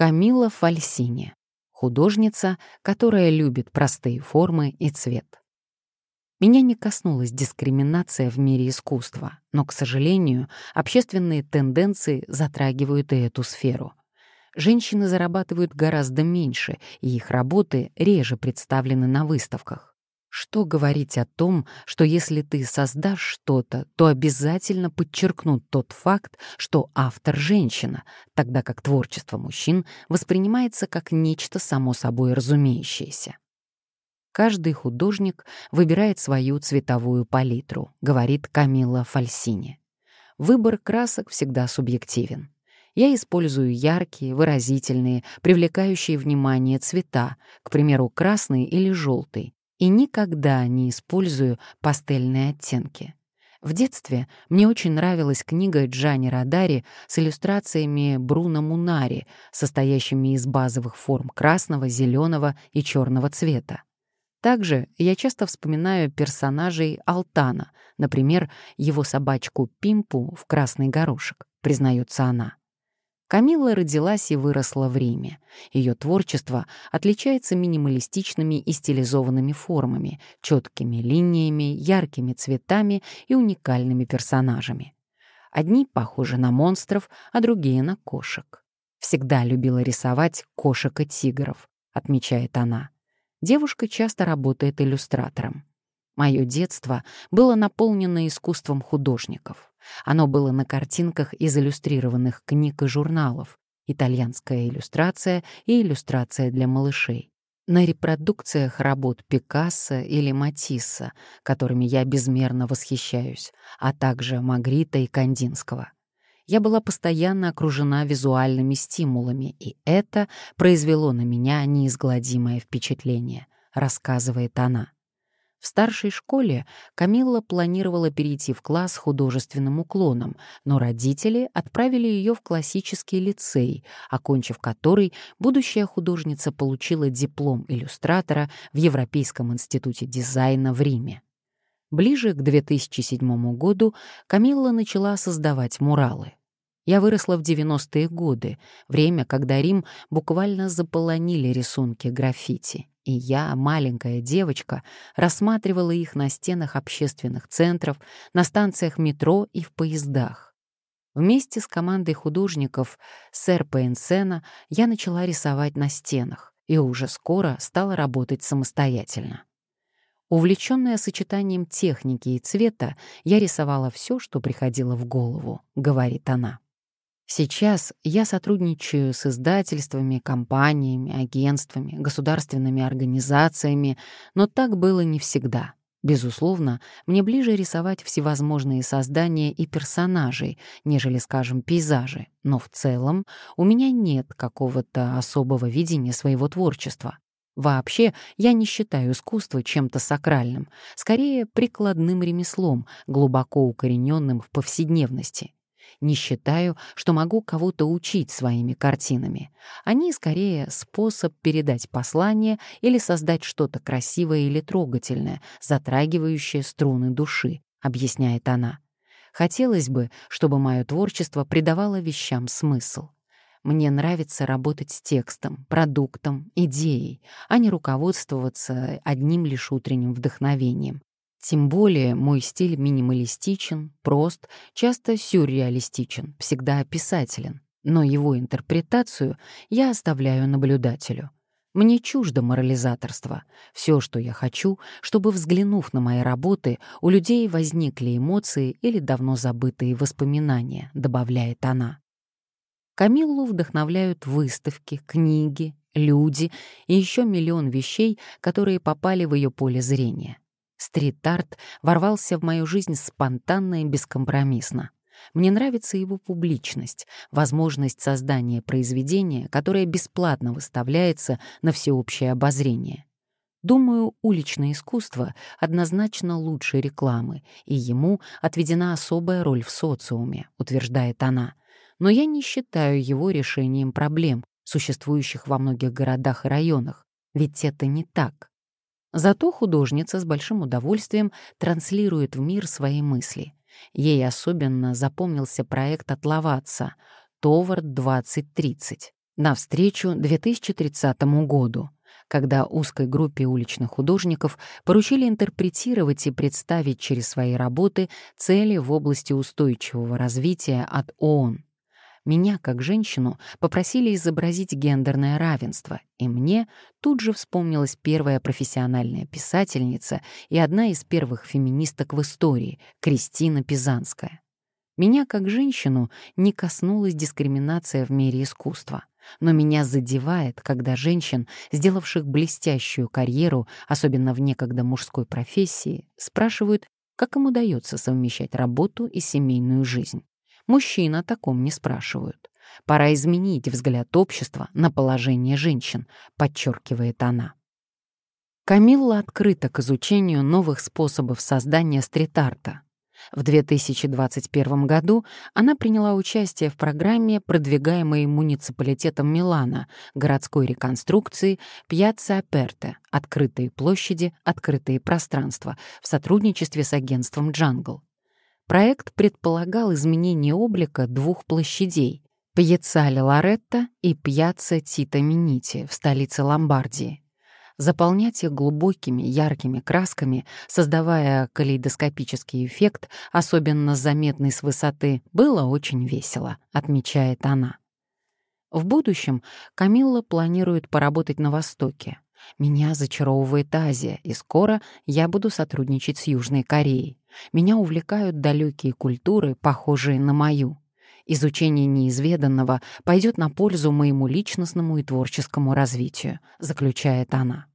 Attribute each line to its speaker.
Speaker 1: Камила Фальсини, художница, которая любит простые формы и цвет. Меня не коснулась дискриминация в мире искусства, но, к сожалению, общественные тенденции затрагивают и эту сферу. Женщины зарабатывают гораздо меньше, и их работы реже представлены на выставках. Что говорить о том, что если ты создашь что-то, то обязательно подчеркнут тот факт, что автор — женщина, тогда как творчество мужчин воспринимается как нечто само собой разумеющееся. «Каждый художник выбирает свою цветовую палитру», — говорит Камила Фальсини. «Выбор красок всегда субъективен. Я использую яркие, выразительные, привлекающие внимание цвета, к примеру, красный или желтый, и никогда не использую пастельные оттенки. В детстве мне очень нравилась книга Джани Радари с иллюстрациями Бруно Мунари, состоящими из базовых форм красного, зеленого и черного цвета. Также я часто вспоминаю персонажей Алтана, например, его собачку Пимпу в «Красный горошек», признается она. Камилла родилась и выросла в Риме. Ее творчество отличается минималистичными и стилизованными формами, четкими линиями, яркими цветами и уникальными персонажами. Одни похожи на монстров, а другие — на кошек. «Всегда любила рисовать кошек и тигров», — отмечает она. Девушка часто работает иллюстратором. Мое детство было наполнено искусством художников. Оно было на картинках из иллюстрированных книг и журналов «Итальянская иллюстрация» и «Иллюстрация для малышей». На репродукциях работ Пикассо или Матисса, которыми я безмерно восхищаюсь, а также Магрита и Кандинского. Я была постоянно окружена визуальными стимулами, и это произвело на меня неизгладимое впечатление, рассказывает она. В старшей школе Камилла планировала перейти в класс с художественным уклоном, но родители отправили ее в классический лицей, окончив который будущая художница получила диплом иллюстратора в Европейском институте дизайна в Риме. Ближе к 2007 году Камилла начала создавать муралы. Я выросла в 90-е годы, время, когда Рим буквально заполонили рисунки граффити и я, маленькая девочка, рассматривала их на стенах общественных центров, на станциях метро и в поездах. Вместе с командой художников сэр Пейнсена я начала рисовать на стенах и уже скоро стала работать самостоятельно. Увлеченная сочетанием техники и цвета, я рисовала все, что приходило в голову, говорит она. Сейчас я сотрудничаю с издательствами, компаниями, агентствами, государственными организациями, но так было не всегда. Безусловно, мне ближе рисовать всевозможные создания и персонажей, нежели, скажем, пейзажи, но в целом у меня нет какого-то особого видения своего творчества. Вообще, я не считаю искусство чем-то сакральным, скорее прикладным ремеслом, глубоко укорененным в повседневности — не считаю, что могу кого-то учить своими картинами. Они скорее способ передать послание или создать что-то красивое или трогательное, затрагивающее струны души, объясняет она. Хотелось бы, чтобы мое творчество придавало вещам смысл. Мне нравится работать с текстом, продуктом, идеей, а не руководствоваться одним лишь утренним вдохновением. Тем более мой стиль минималистичен, прост, часто сюрреалистичен, всегда описателен. Но его интерпретацию я оставляю наблюдателю. Мне чуждо морализаторство. Все, что я хочу, чтобы, взглянув на мои работы, у людей возникли эмоции или давно забытые воспоминания, добавляет она. Камиллу вдохновляют выставки, книги, люди и еще миллион вещей, которые попали в ее поле зрения — Стрит-арт ворвался в мою жизнь спонтанно и бескомпромиссно. Мне нравится его публичность, возможность создания произведения, которое бесплатно выставляется на всеобщее обозрение. Думаю, уличное искусство однозначно лучше рекламы, и ему отведена особая роль в социуме, утверждает она. Но я не считаю его решением проблем, существующих во многих городах и районах, ведь это не так. Зато художница с большим удовольствием транслирует в мир свои мысли. Ей особенно запомнился проект «Отловаться» «Товар-2030» навстречу 2030 году, когда узкой группе уличных художников поручили интерпретировать и представить через свои работы цели в области устойчивого развития от ООН. Меня, как женщину, попросили изобразить гендерное равенство, и мне тут же вспомнилась первая профессиональная писательница и одна из первых феминисток в истории — Кристина Пизанская. Меня, как женщину, не коснулась дискриминация в мире искусства. Но меня задевает, когда женщин, сделавших блестящую карьеру, особенно в некогда мужской профессии, спрашивают, как им удается совмещать работу и семейную жизнь. Мужчин о таком не спрашивают. Пора изменить взгляд общества на положение женщин, подчеркивает она. Камилла открыта к изучению новых способов создания стрит-арта. В 2021 году она приняла участие в программе, продвигаемой муниципалитетом Милана, городской реконструкции «Пьяцца Аперте» — открытые площади, открытые пространства, в сотрудничестве с агентством «Джангл» проект предполагал изменение облика двух площадей — Пьяццале Лоретто и Пьяцца Тита Минити в столице Ломбардии. Заполнять их глубокими, яркими красками, создавая калейдоскопический эффект, особенно заметный с высоты, было очень весело, отмечает она. В будущем Камилла планирует поработать на Востоке. Меня зачаровывает Азия, и скоро я буду сотрудничать с Южной Кореей. Меня увлекают далекие культуры, похожие на мою. Изучение неизведанного пойдет на пользу моему личностному и творческому развитию, заключает она.